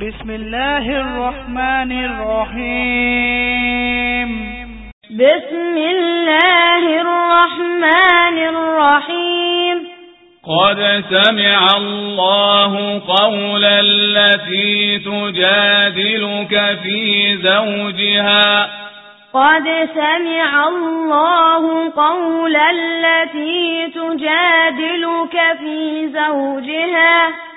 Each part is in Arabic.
بسم الله الرحمن الرحيم. بسم الله الرحمن الرحيم. قد سمع الله قول التي تجادلك في زوجها. قد سمع الله قول التي تجادلك في زوجها.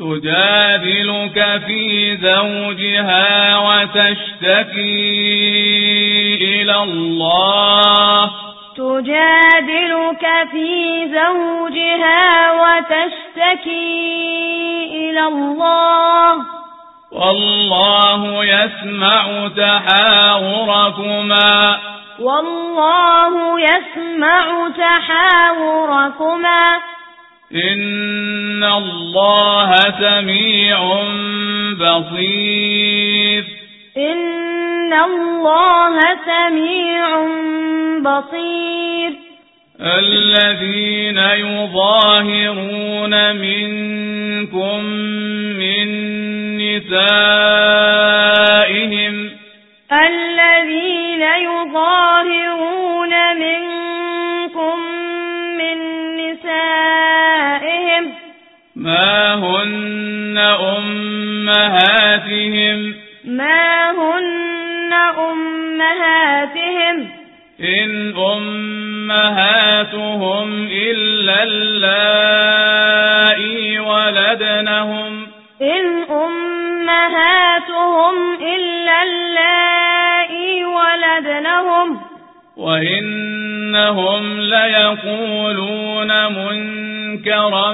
تجادلك في زوجها وتشتكي إلى الله. تجادلك في زوجها وتشتكي إلى الله. والله يسمع تحاوركما. والله يسمع تحاوركما. إن الله سميع بصير إن الله سميع بصير الذين يظاهرون منكم من نسائهم الذين يظاهرون منكم من نسائهم ما هن أمهاتهم؟ ما هن أمهاتهم؟ إن أمهاتهم إلا اللائي ولدنهم. إن أمهاتهم إلا اللائي ولدنهم. وإنهم ليقولون منكرا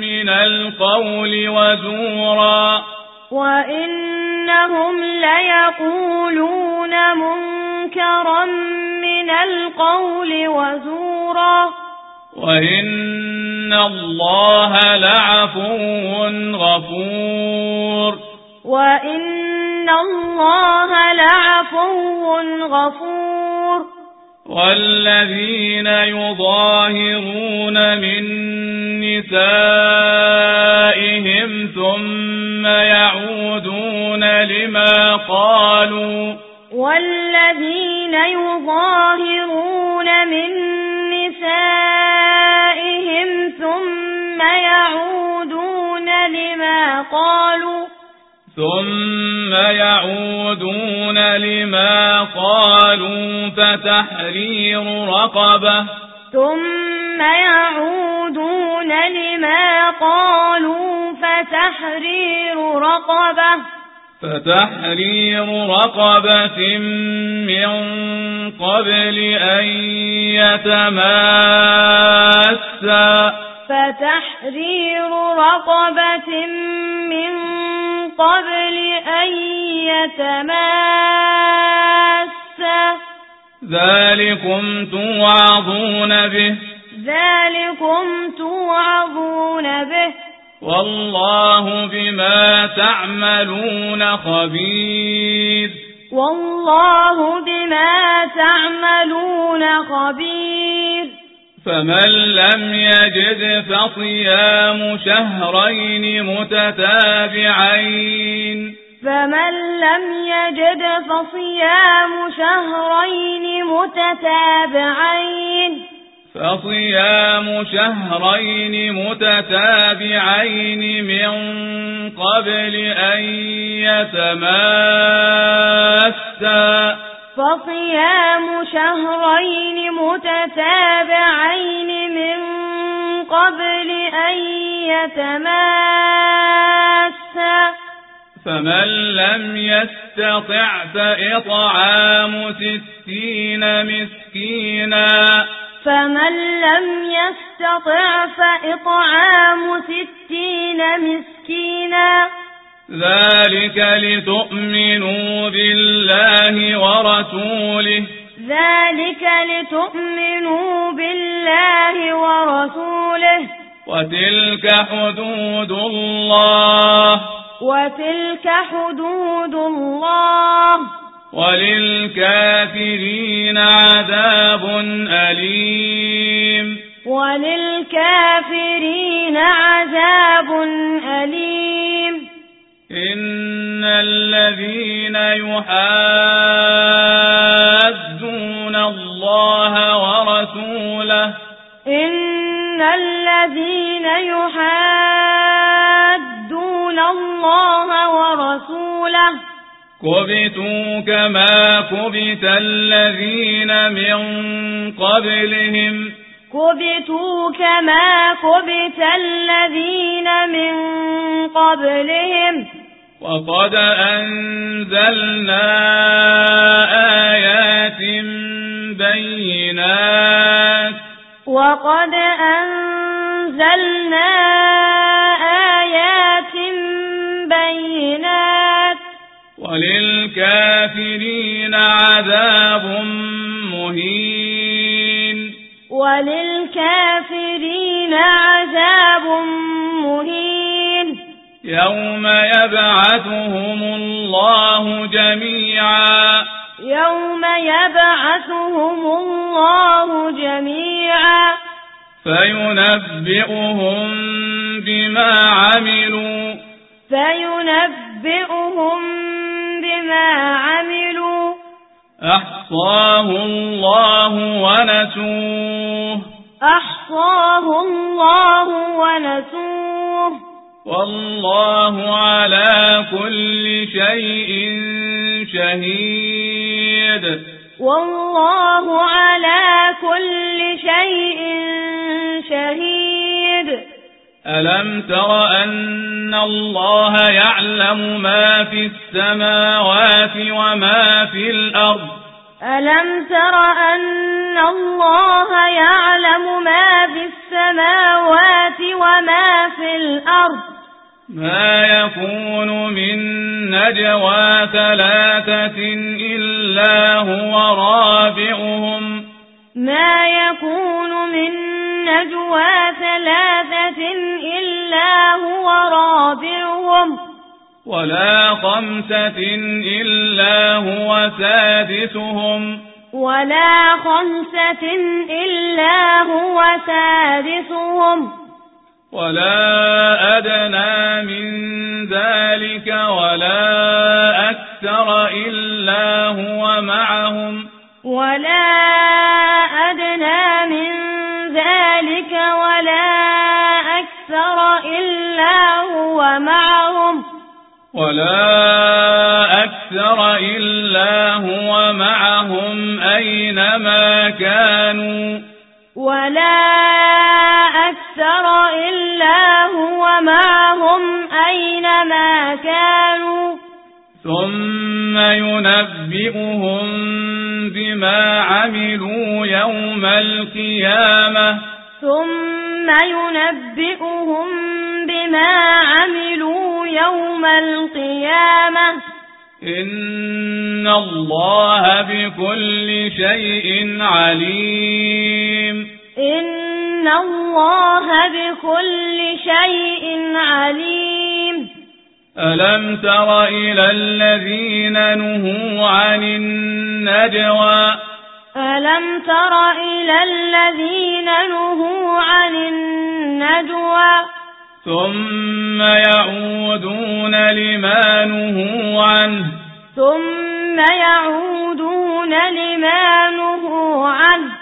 من القول وزورا وإنهم ليقولون منكرا من القول وزورا وإن الله لعفو غفور وإن الله لعفو غفور والذين يظاهرون من نسائهم ثم يعودون لما قالوا والذين يظاهرون من نسائهم ثم يعودون لما قالوا ثم يعودون لما قالوا فتحرير رقبة ثم يعودون لما قالوا فتحرير رقبة فتحرير رقبة من قبل أن يتماسا فتحرير رقبة من قبل أن يتماسا. ذلكم توعظون به. ذلكم توعظون به. والله بما تعملون خبير. والله بما تعملون خبير. فمن لم يجد فصيام شهرين متتابعين. فمن لم يجد فصيام شهرين متتابعين. فصيام شهرين متتابعين من قبل أن يتماسا. فصيام شهرين متتابعين من قبل أن يتماسا. فمن لم يستطع فإطعام ستين مسكينا. فمن لم يستطع فإطعام ستين مسكينا. ذلك لتؤمنوا بالله ورسوله. ذلك لتؤمنوا بالله ورسوله. وتلك حدود الله. وتلك حدود الله. وللكافرين عذاب أليم. وللكافرين عذاب أليم. إن الذين يحادون الله ورسوله إن الذين يحادون الله ورسوله كبتوا كما كبت الذين من قبلهم كبتوا كما كبت الذين من قبلهم وقد أنزلنا آيات بينات وقد أنزلنا آيات بينات وللكافرين عذاب مهين وللكافرين عذاب مهين يوم يبعثهم الله جميعا يوم يبعثهم الله جميعا فينبئهم بما عملوا فينبئهم بما عملوا أحصاه الله ونسوه أحصاه الله ونسوه والله على كل شيء شهيد. والله على كل شيء شهيد. ألم تر أن الله يعلم ما في السماوات وما في الأرض؟ ألم تر أن الله يعلم ما في السماوات وما في الأرض؟ ما يكون من نجوى ثلاثة إلا هو رابعهم. ما يكون من نجوى ثلاثة إلا هو رابعهم. ولا خمسة إلا هو سادسهم. ولا خمسة إلا هو سادسهم. ولا أدنى من ذلك ولا أكثر إلا هو معهم. ولا أدنى من ذلك ولا أكثر إلا هو معهم. ولا أكثر إلا هو معهم أينما كانوا. ولا ثم ينبئهم بما عملوا يوم القيامة. ثم ينبئهم بما عملوا يوم القيامة. إن الله بكل شيء عليم. إن الله بكل شيء عليم. ألم تر إلى الذين نهوا عن النجوى ألم تر إلى الذين نهوا عن النجوى ثم يعودون لما نهوا عنه ثم يعودون لما نهوا عنه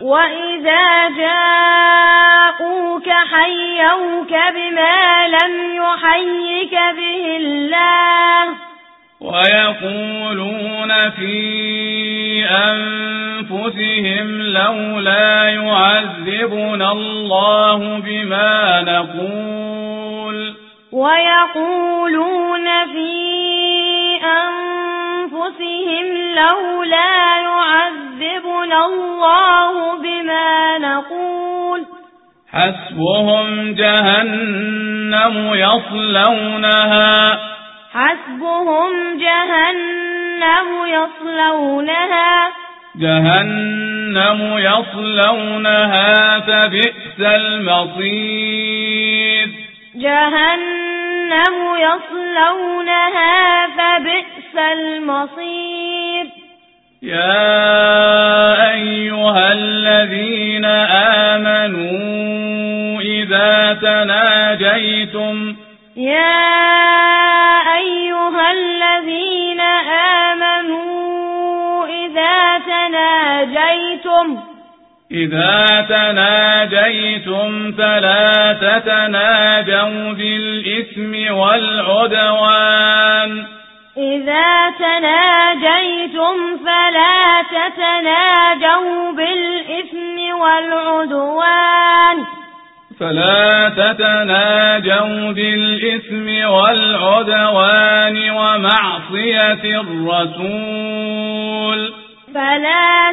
وإذا جاءوك حيوك بما لم يحيك به الله ويقولون في أنفسهم لولا يعذبنا الله بما نقول ويقولون في أنفسهم لولا يعذبنا الله بما نقول. حسبهم جهنم يصلونها. حسبهم جهنم يصلونها. جهنم يصلونها فبئس المصير. جهنم يصلونها فبئس المصير. يا إذا تناجيتم فلا تتناجوا بالإثم والعدوان. إذا تناجيتم فلا تتناجوا بالإثم والعدوان. فلا تتناجوا بالإثم والعدوان ومعصية الرسول. فلا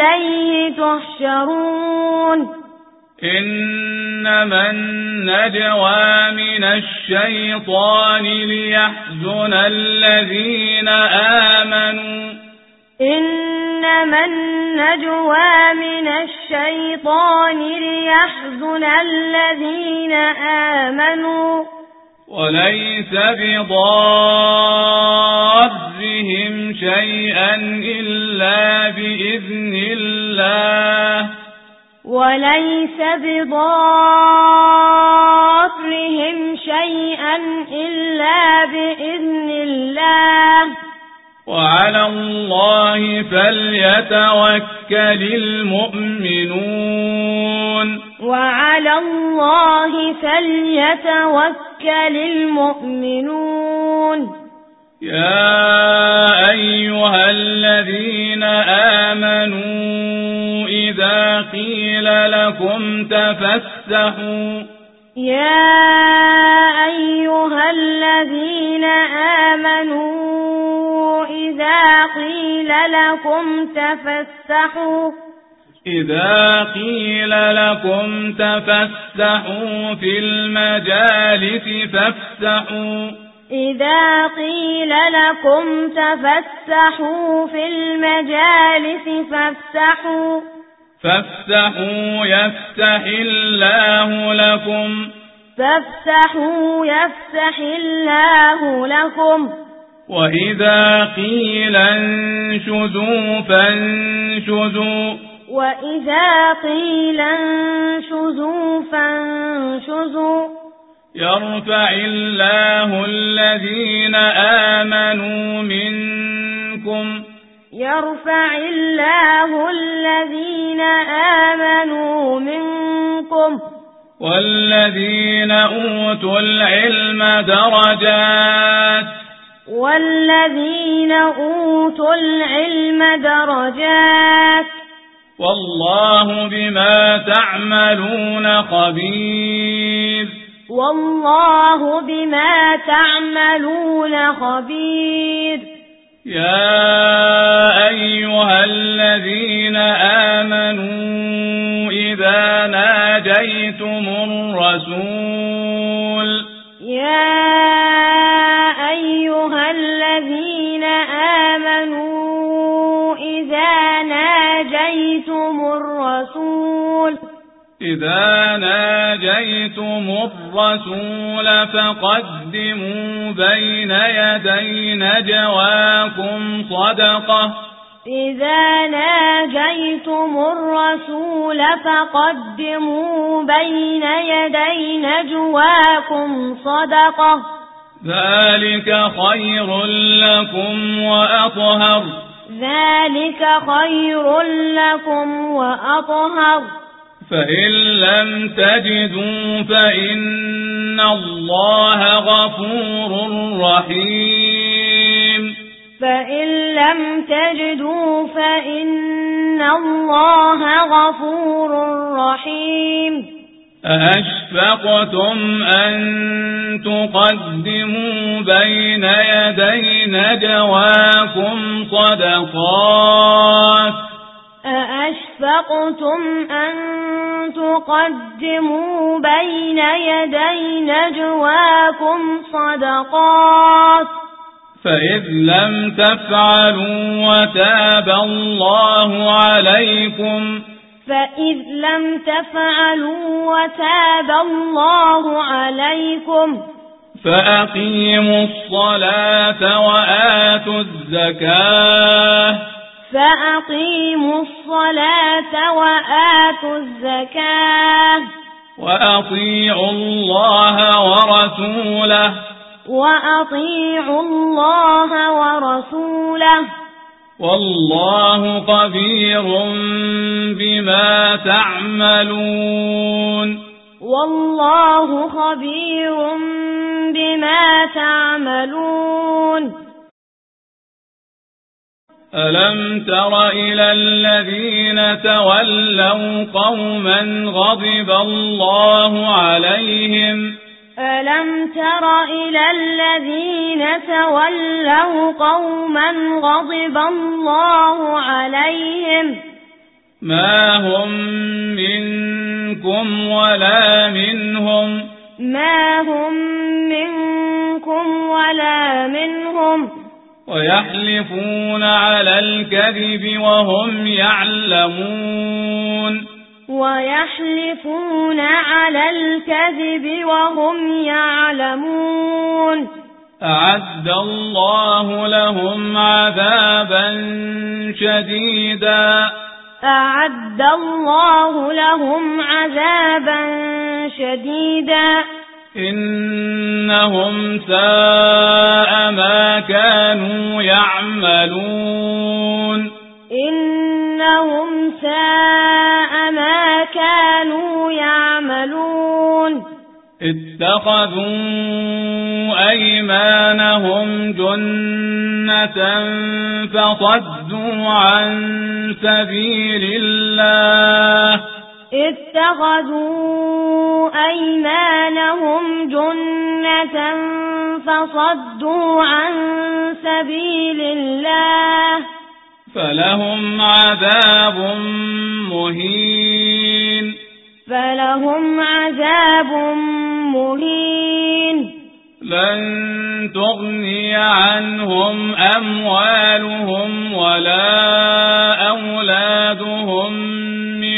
إليه تحشرون. إنما النجوى من الشيطان ليحزن الذين آمنوا. إنما النجوى من الشيطان ليحزن الذين آمنوا. وليس بضارهم شيئا إلا بإذن الله. وليس بضارهم شيئا إلا بإذن الله. وعلى الله فليتوكل المؤمنون. وعلى الله فليتوكل المؤمنون. يا أيها الذين آمنوا إذا قيل لكم تفسحوا. يا أيها الذين آمنوا إذا قيل لكم تفسحوا. إذا قيل لكم تفسحوا في المجالس فافسحوا. إذا قيل لكم تفسحوا في المجالس فافسحوا. فافسحوا يفتح الله لكم. فافسحوا يفتح الله لكم. وإذا قيل انشزوا فانشزوا. وإذا قيل انشزوا فانشزوا يرفع الله الذين آمنوا منكم يرفع الله الذين آمنوا منكم والذين أوتوا العلم درجات والذين أوتوا العلم درجات والله بما تعملون خبير. والله بما تعملون خبير. يا أيها الذين آمنوا إذا ناجيتم الرسول إذا ناجيتم الرسول فقدموا بين يدي نجواكم صدقة إذا ناجيتم الرسول فقدموا بين يدي نجواكم صدقة ذلك خير لكم وأطهر ذلك خير لكم وأطهر فإن لم تجدوا فإن الله غفور رحيم. فإن لم تجدوا فإن الله غفور رحيم. أأشفقتم أن تقدموا بين يدي نجواكم صدقات؟ أأشفقتم أن تقدموا بين يدي نجواكم صدقات فإذ لم تفعلوا وتاب الله عليكم فإذ لم تفعلوا وتاب الله عليكم فأقيموا الصلاة وآتوا الزكاة فأقيموا الصلاة وآتوا الزكاة. وأطيعوا الله ورسوله. وأطيعوا الله ورسوله. والله خبير بما تعملون. والله خبير بما تعملون. ألم تر إلى الذين تولوا قوما غضب الله عليهم ألم تر إلى الذين تولوا قوما غضب الله عليهم ما هم منكم ولا منهم ما هم منكم ولا منهم ويحلفون على الكذب وهم يعلمون. ويحلفون على الكذب وهم يعلمون. أعد الله لهم عذابا شديدا. أعد الله لهم عذابا شديدا. إنهم ساء ما كانوا يعملون. إنهم ساء ما كانوا يعملون. اتخذوا أيمانهم جنة فصدوا عن سبيل الله. اتخذوا أيمانهم جنة فصدوا عن سبيل الله فلهم عذاب مهين. فلهم عذاب مهين. لن تغني عنهم أموالهم ولا أولادهم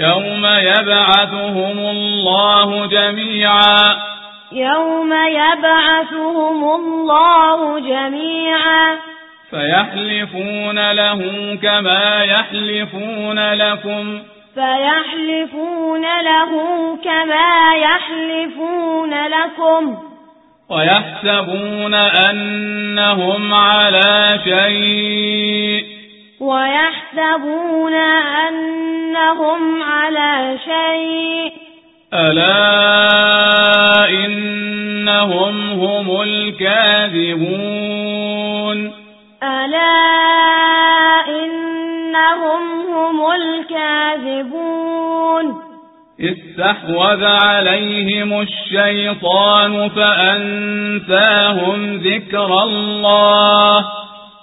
يوم يبعثهم الله جميعا. يوم يبعثهم الله جميعا. فيحلفون له كما يحلفون لكم. فيحلفون له كما يحلفون لكم. ويحسبون أنهم على شيء. ويحسبون أنهم على شيء. ألا إنهم هم الكاذبون. ألا إنهم هم الكاذبون. استحوذ عليهم الشيطان فأنساهم ذكر الله.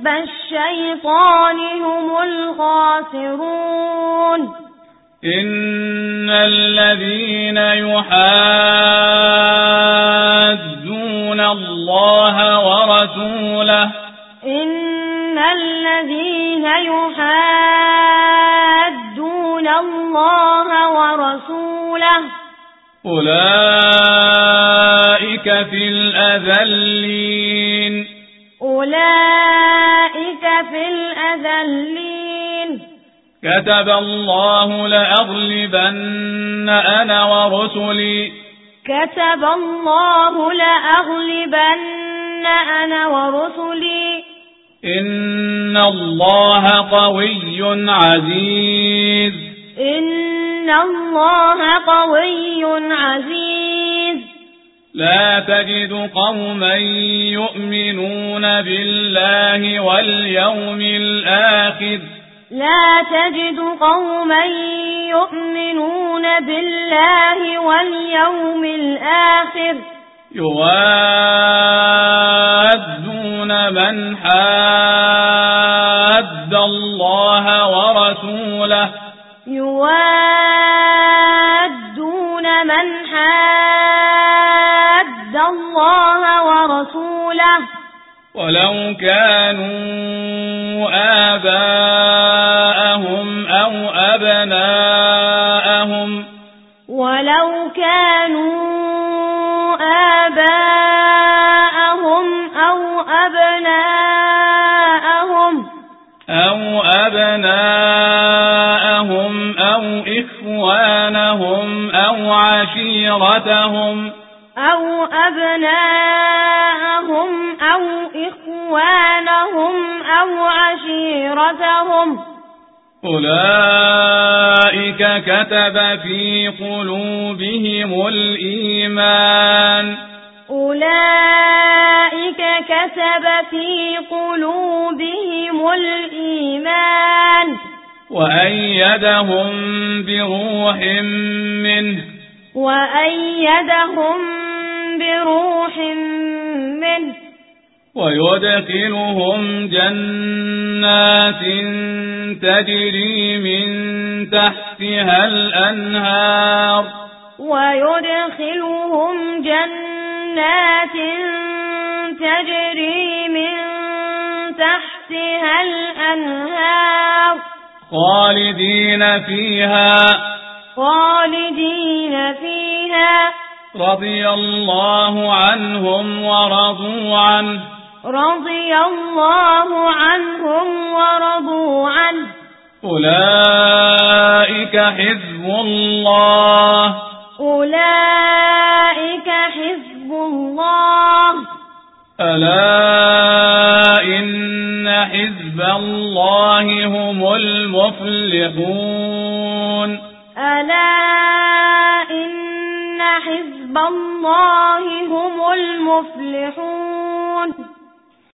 حزب الشيطان هم الخاسرون. إن الذين يحادون الله ورسوله إن الذين يحادون الله ورسوله أولئك في الأذلين. أولئك في الأذلين. كتب الله لأغلبن أنا ورسلي. كتب الله لأغلبن أنا ورسلي. إن الله قوي عزيز. إن الله قوي عزيز. لا تجد قوما يؤمنون بالله واليوم الآخر. لا تجد قوما يؤمنون بالله واليوم الآخر. يوادون من حاد الله ورسوله. يوادون ولو كانوا آباءهم أو أبناءهم ولو كانوا آباءهم أو أبناءهم أو أبناءهم أو إخوانهم أو عشيرتهم أو أبناءهم إخوانهم أو عشيرتهم. أولئك كتب في قلوبهم الإيمان. أولئك كتب في قلوبهم الإيمان. وأيدهم بروح منه. وأيدهم بروح منه. ويدخلهم جنات تجري من تحتها الأنهار. ويدخلهم جنات تجري من تحتها الأنهار. خالدين فيها. خالدين فيها. رضي الله عنهم ورضوا عنه. رضي الله عنهم ورضوا عنه. أولئك حزب الله. أولئك حزب الله. ألا إن حزب الله هم المفلحون. ألا إن حزب الله هم المفلحون.